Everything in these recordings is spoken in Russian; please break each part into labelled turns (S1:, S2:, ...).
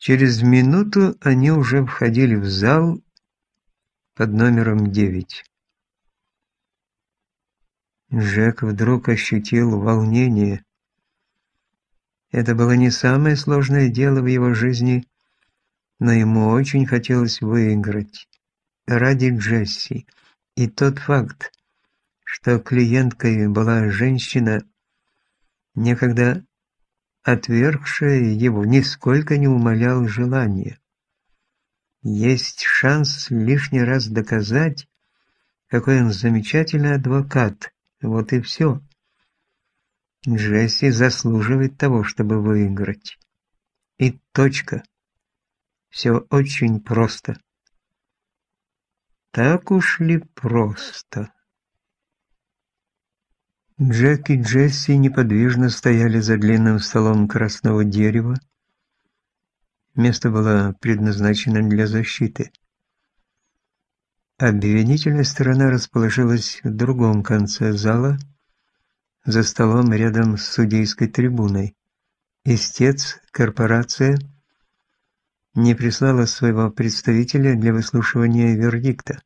S1: Через минуту они уже входили в зал под номером девять. Джек вдруг ощутил волнение. Это было не самое сложное дело в его жизни, но ему очень хотелось выиграть. Ради Джесси. И тот факт, что клиенткой была женщина, некогда отвергшая его, нисколько не умолял желания. Есть шанс лишний раз доказать, какой он замечательный адвокат. Вот и все. Джесси заслуживает того, чтобы выиграть. И точка. Все очень просто. Так уж ли просто? Джек и Джесси неподвижно стояли за длинным столом красного дерева. Место было предназначено для защиты. Обвинительная сторона расположилась в другом конце зала, за столом рядом с судейской трибуной. Истец, корпорация, не прислала своего представителя для выслушивания вердикта.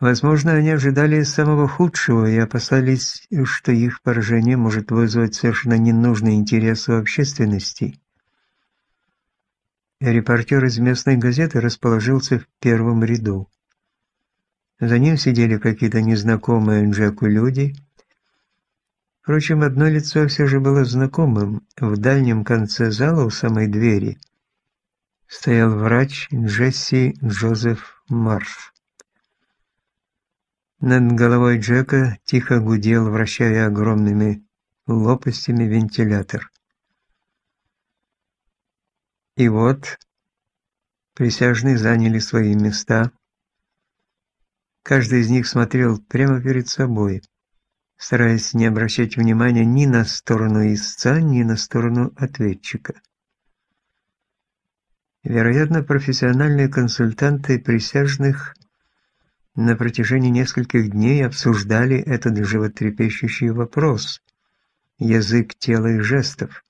S1: Возможно, они ожидали самого худшего и опасались, что их поражение может вызвать совершенно ненужный интерес у общественности. Репортер из местной газеты расположился в первом ряду. За ним сидели какие-то незнакомые Джеку люди. Впрочем, одно лицо все же было знакомым. В дальнем конце зала у самой двери стоял врач Джесси Джозеф Марш. Над головой Джека тихо гудел, вращая огромными лопастями вентилятор. И вот присяжные заняли свои места. Каждый из них смотрел прямо перед собой, стараясь не обращать внимания ни на сторону истца, ни на сторону ответчика. Вероятно, профессиональные консультанты присяжных на протяжении нескольких дней обсуждали этот животрепещущий вопрос – язык тела и жестов.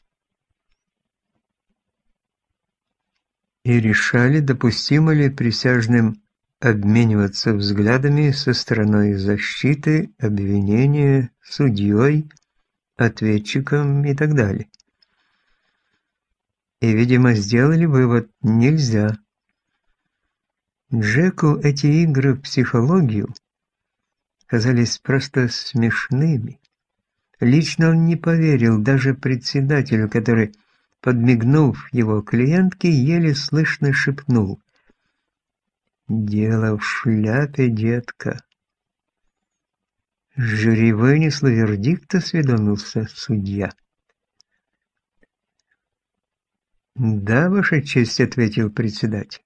S1: И решали, допустимо ли присяжным обмениваться взглядами со стороной защиты, обвинения, судьей, ответчиком и так далее. И, видимо, сделали вывод – нельзя. Джеку эти игры в психологию казались просто смешными. Лично он не поверил даже председателю, который, подмигнув его клиентке, еле слышно шепнул. «Дело в шляпе, детка». Жюри вынесло вердикт, осведомился судья. «Да, Ваша честь», — ответил председатель.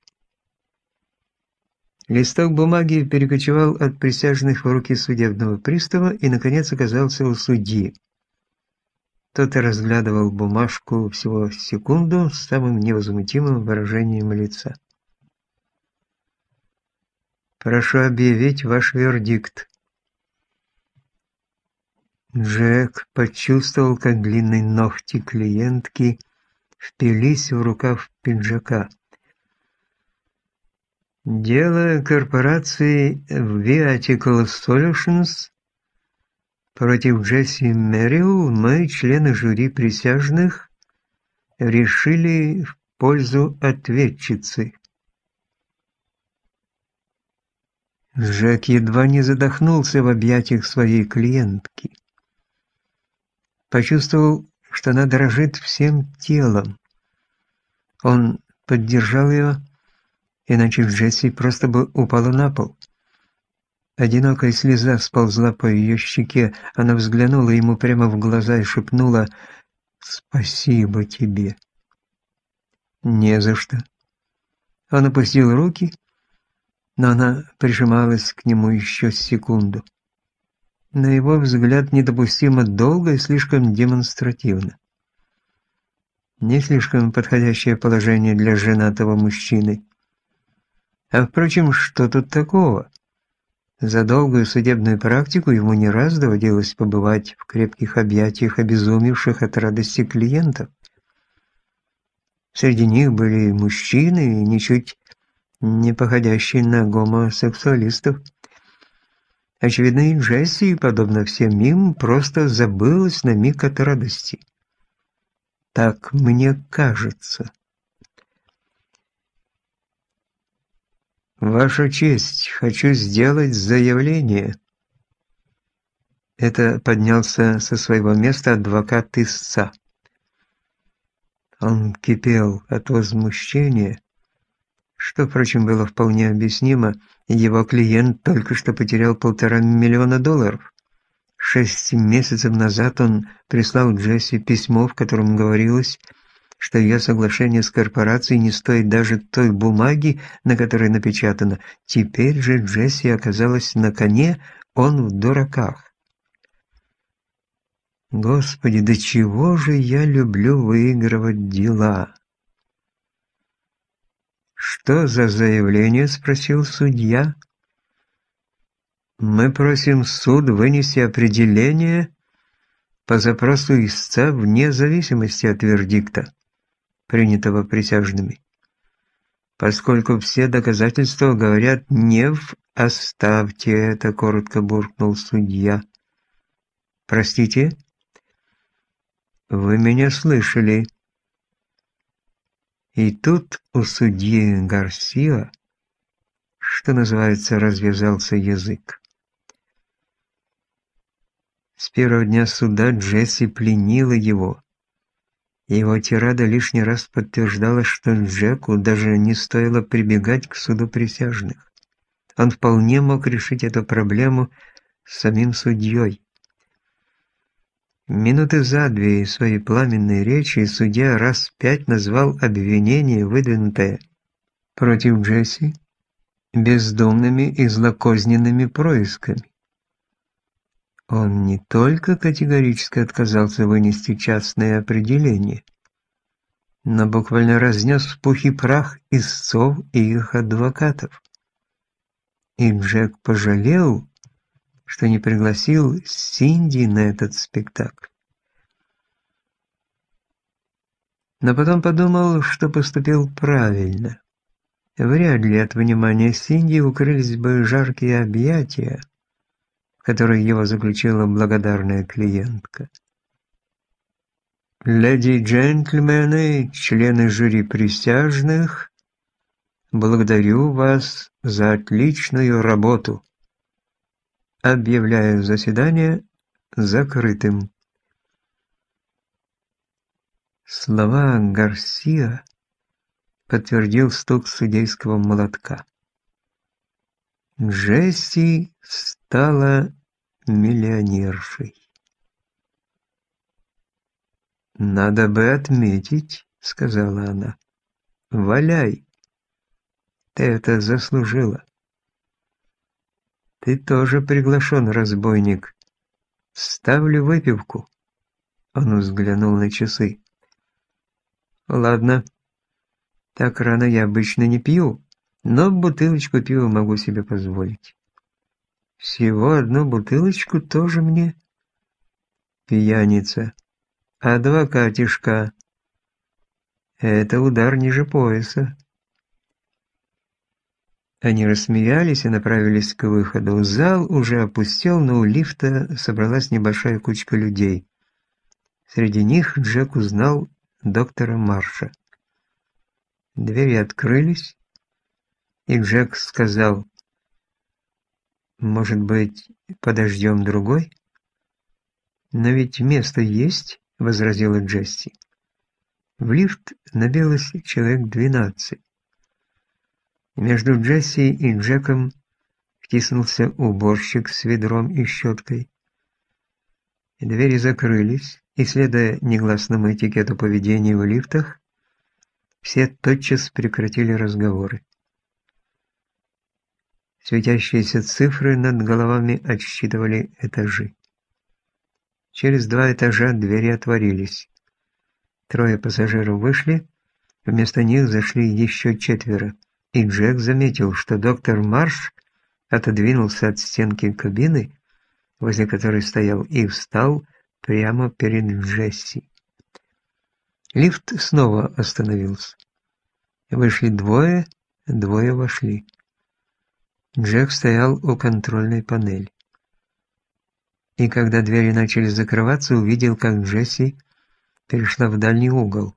S1: Листок бумаги перекочевал от присяжных в руки судебного пристава и, наконец, оказался у судьи. Тот разглядывал бумажку всего секунду с самым невозмутимым выражением лица. «Прошу объявить ваш вердикт». Джек почувствовал, как длинные ногти клиентки впились в рукав пиджака. Дело корпорации Viatical Solutions против Джесси Мэрил мы, члены жюри присяжных, решили в пользу ответчицы. Джек едва не задохнулся в объятиях своей клиентки. Почувствовал, что она дрожит всем телом. Он поддержал ее, иначе Джесси просто бы упала на пол. Одинокая слеза сползла по ее щеке, она взглянула ему прямо в глаза и шепнула «Спасибо тебе». «Не за что». Он опустил руки, но она прижималась к нему еще секунду. На его взгляд недопустимо долго и слишком демонстративно. Не слишком подходящее положение для женатого мужчины. А впрочем, что тут такого? За долгую судебную практику ему не раз доводилось побывать в крепких объятиях обезумевших от радости клиентов. Среди них были мужчины, ничуть не походящие на гомосексуалистов. Очевидно, и Джесси, подобно всем им, просто забылась на миг от радости. Так мне кажется. «Ваша честь, хочу сделать заявление». Это поднялся со своего места адвокат истца. Он кипел от возмущения, что, впрочем, было вполне объяснимо, его клиент только что потерял полтора миллиона долларов. Шесть месяцев назад он прислал Джесси письмо, в котором говорилось, что ее соглашение с корпорацией не стоит даже той бумаги, на которой напечатано. Теперь же Джесси оказалась на коне, он в дураках. Господи, до чего же я люблю выигрывать дела? «Что за заявление?» – спросил судья. «Мы просим суд вынести определение по запросу истца вне зависимости от вердикта, принятого присяжными. Поскольку все доказательства говорят «не в оставьте это», – коротко буркнул судья. «Простите?» «Вы меня слышали?» И тут у судьи Гарсиа, что называется, развязался язык. С первого дня суда Джесси пленила его. Его тирада лишний раз подтверждала, что Джеку даже не стоило прибегать к суду присяжных. Он вполне мог решить эту проблему с самим судьей. Минуты за две своей пламенной речи судья раз пять назвал обвинение, выдвинутое против Джесси, бездомными и злокозненными происками. Он не только категорически отказался вынести частное определение, но буквально разнес в пух и прах истцов и их адвокатов. И Джек пожалел, что не пригласил Синди на этот спектакль. Но потом подумал, что поступил правильно. Вряд ли от внимания Синди укрылись бы жаркие объятия, в которые его заключила благодарная клиентка. «Леди и джентльмены, члены жюри присяжных, благодарю вас за отличную работу», Объявляю заседание закрытым. Слова Гарсия подтвердил стук судейского молотка. Джесси стала миллионершей. «Надо бы отметить», — сказала она. «Валяй, ты это заслужила». Ты тоже приглашен, разбойник. Ставлю выпивку. Он взглянул на часы. Ладно. Так рано я обычно не пью, но бутылочку пива могу себе позволить. Всего одну бутылочку тоже мне. Пьяница. Адвокатишка. Это удар ниже пояса. Они рассмеялись и направились к выходу. Зал уже опустел, но у лифта собралась небольшая кучка людей. Среди них Джек узнал доктора Марша. Двери открылись, и Джек сказал, «Может быть, подождем другой?» «Но ведь место есть», — возразила Джесси. В лифт набилось человек двенадцать. Между Джесси и Джеком втиснулся уборщик с ведром и щеткой. Двери закрылись, и, следуя негласному этикету поведения в лифтах, все тотчас прекратили разговоры. Светящиеся цифры над головами отсчитывали этажи. Через два этажа двери отворились. Трое пассажиров вышли, вместо них зашли еще четверо и Джек заметил, что доктор Марш отодвинулся от стенки кабины, возле которой стоял, и встал прямо перед Джесси. Лифт снова остановился. Вышли двое, двое вошли. Джек стоял у контрольной панели. И когда двери начали закрываться, увидел, как Джесси перешла в дальний угол.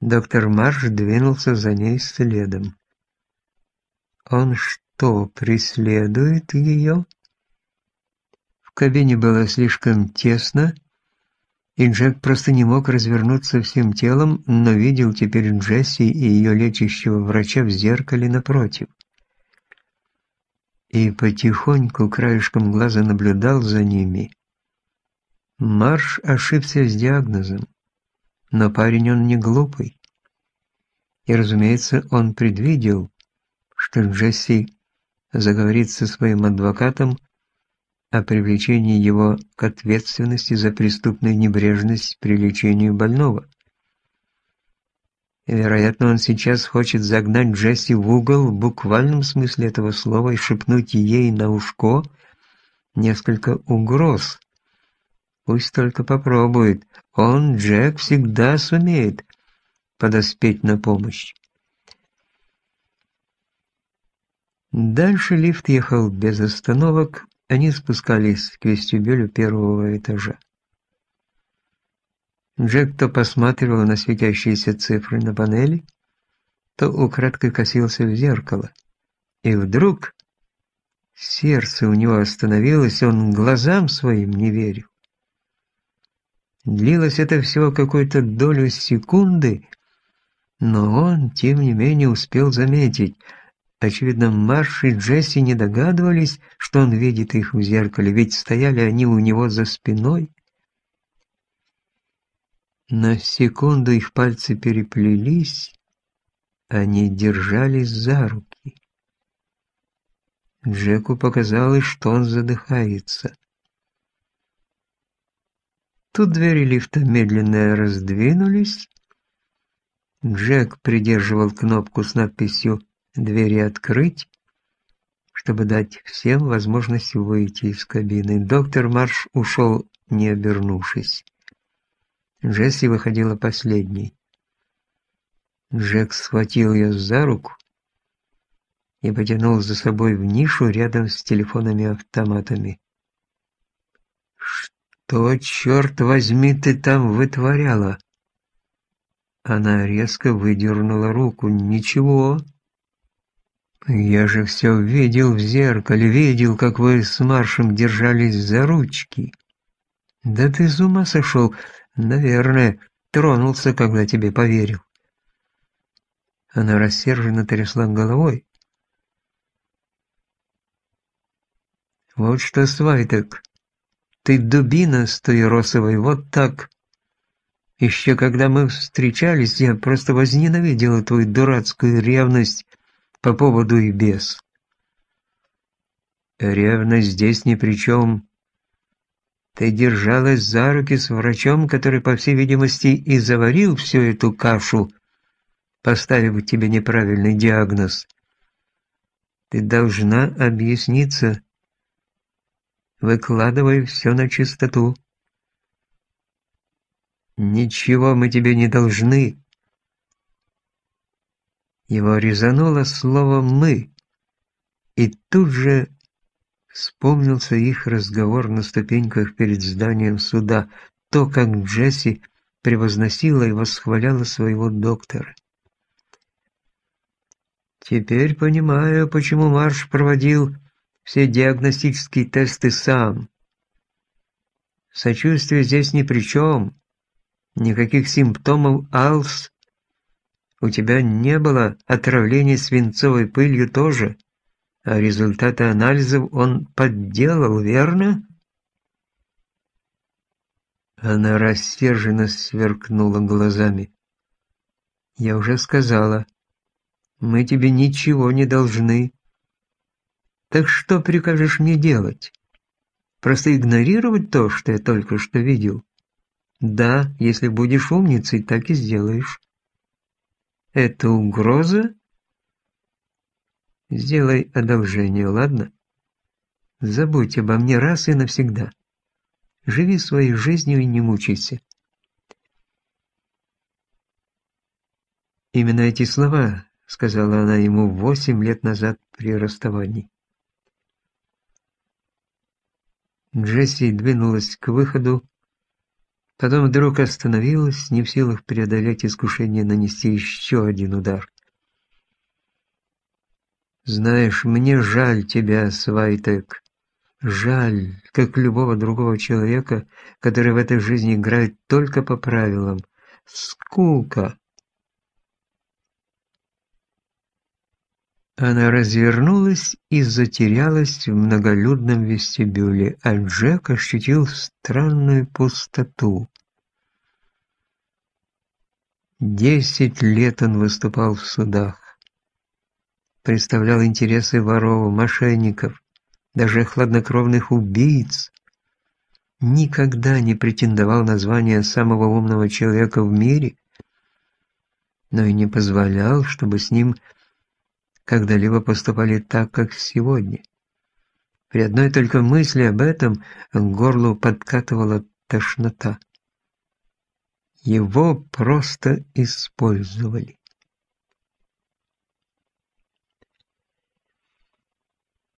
S1: Доктор Марш двинулся за ней следом. Он что, преследует ее? В кабине было слишком тесно, и Джек просто не мог развернуться всем телом, но видел теперь Джесси и ее лечащего врача в зеркале напротив. И потихоньку краешком глаза наблюдал за ними. Марш ошибся с диагнозом, но парень он не глупый. И, разумеется, он предвидел, что Джесси заговорит со своим адвокатом о привлечении его к ответственности за преступную небрежность при лечении больного. Вероятно, он сейчас хочет загнать Джесси в угол в буквальном смысле этого слова и шепнуть ей на ушко несколько угроз. Пусть только попробует. Он, Джек, всегда сумеет подоспеть на помощь. Дальше лифт ехал без остановок, они спускались к вестибюлю первого этажа. Джек то посматривал на светящиеся цифры на панели, то украдкой косился в зеркало. И вдруг сердце у него остановилось, он глазам своим не верил. Длилось это всего какую-то долю секунды, но он, тем не менее, успел заметить – Очевидно, Марш и Джесси не догадывались, что он видит их в зеркале, ведь стояли они у него за спиной. На секунду их пальцы переплелись, они держались за руки. Джеку показалось, что он задыхается. Тут двери лифта медленно раздвинулись. Джек придерживал кнопку с надписью двери открыть, чтобы дать всем возможность выйти из кабины. Доктор Марш ушел, не обернувшись. Джесси выходила последней. Джек схватил ее за руку и потянул за собой в нишу рядом с телефонами-автоматами. «Что, черт возьми, ты там вытворяла?» Она резко выдернула руку. «Ничего, «Я же все видел в зеркале, видел, как вы с Маршем держались за ручки». «Да ты с ума сошел, наверное, тронулся, когда тебе поверил». Она рассерженно трясла головой. «Вот что, Свайтек, ты дубина с той росовой, вот так. Еще когда мы встречались, я просто возненавидела твою дурацкую ревность» по поводу и без. Ревность здесь ни при чем. Ты держалась за руки с врачом, который, по всей видимости, и заварил всю эту кашу, поставив тебе неправильный диагноз. Ты должна объясниться. Выкладывай все на чистоту. Ничего мы тебе не должны. Его резануло слово «мы», и тут же вспомнился их разговор на ступеньках перед зданием суда, то, как Джесси превозносила и восхваляла своего доктора. Теперь понимаю, почему Марш проводил все диагностические тесты сам. Сочувствие здесь ни при чем. Никаких симптомов АЛС у тебя не было отравления свинцовой пылью тоже, результаты анализов он подделал, верно?» Она рассерженно сверкнула глазами. «Я уже сказала, мы тебе ничего не должны. Так что прикажешь мне делать? Просто игнорировать то, что я только что видел? Да, если будешь умницей, так и сделаешь. Это угроза? Сделай одолжение, ладно? Забудь обо мне раз и навсегда. Живи своей жизнью и не мучайся. Именно эти слова сказала она ему восемь лет назад при расставании. Джесси двинулась к выходу, потом вдруг остановилась, не в силах преодолеть искушение нанести еще один удар. «Знаешь, мне жаль тебя, Свайтек. Жаль, как любого другого человека, который в этой жизни играет только по правилам. Скука!» Она развернулась и затерялась в многолюдном вестибюле, а Джек ощутил странную пустоту. Десять лет он выступал в судах, представлял интересы воров, мошенников, даже хладнокровных убийц. Никогда не претендовал на звание самого умного человека в мире, но и не позволял, чтобы с ним когда-либо поступали так, как сегодня. При одной только мысли об этом к горлу подкатывала тошнота. Его просто использовали.